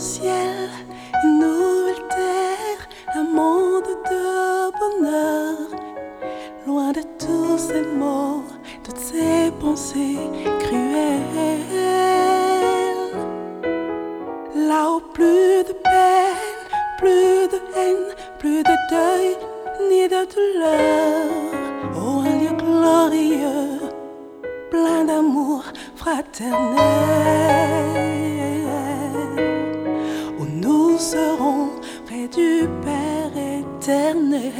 ciel, une nouvelle terre, un monde de bonheur. Loin de tous ces mots, toutes ces pensées cruelles. Là où plus de peine, plus de haine, plus de deuil, ni de douleur. Oh, un lieu glorieux, plein d'amour fraternel. éternel.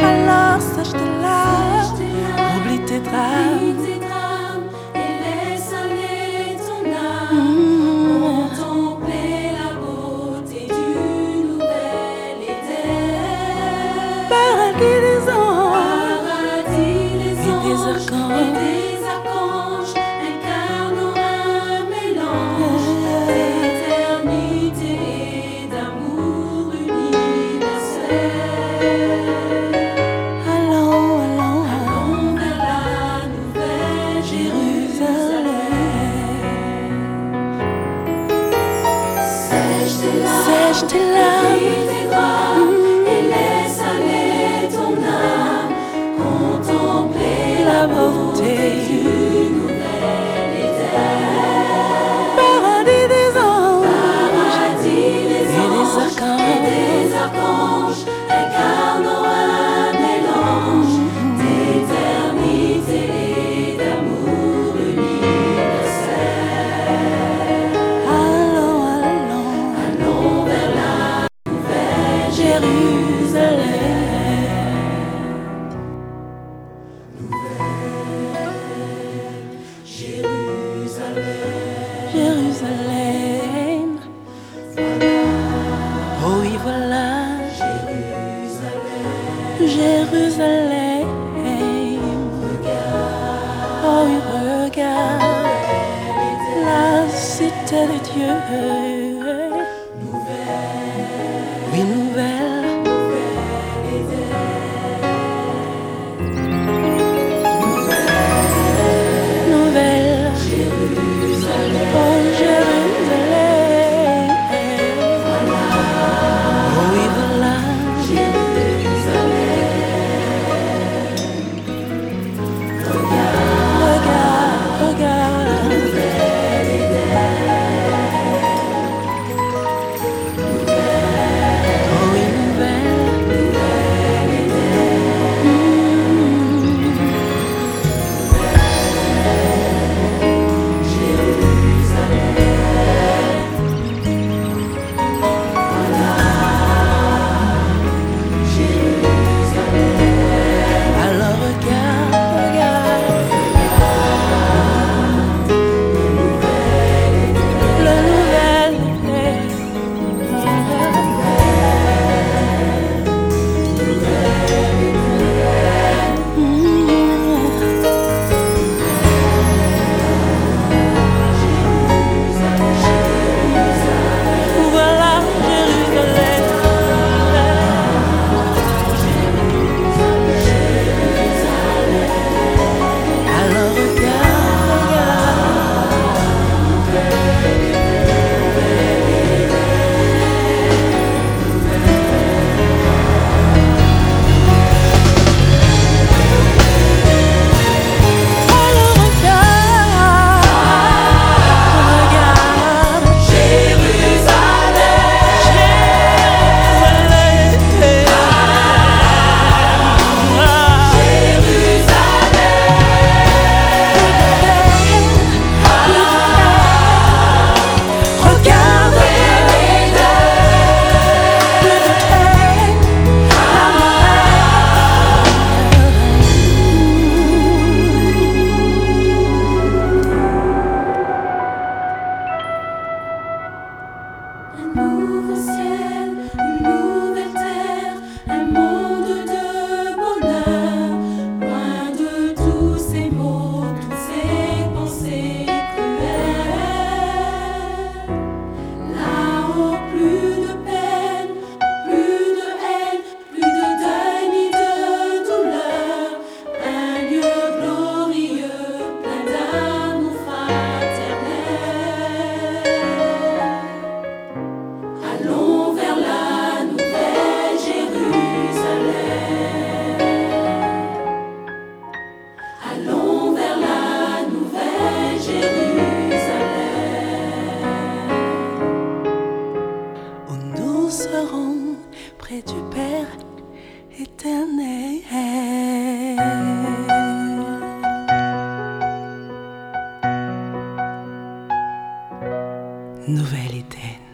Alors sache-te là, oublie tes drames. Washington love. Jérusalem, Jérusalem, oh voilà, Jérusalem, Jérusalem, regarde, oh il regarde. La cité de Dieu. seront près du Père éternel. Nouvelle Éden.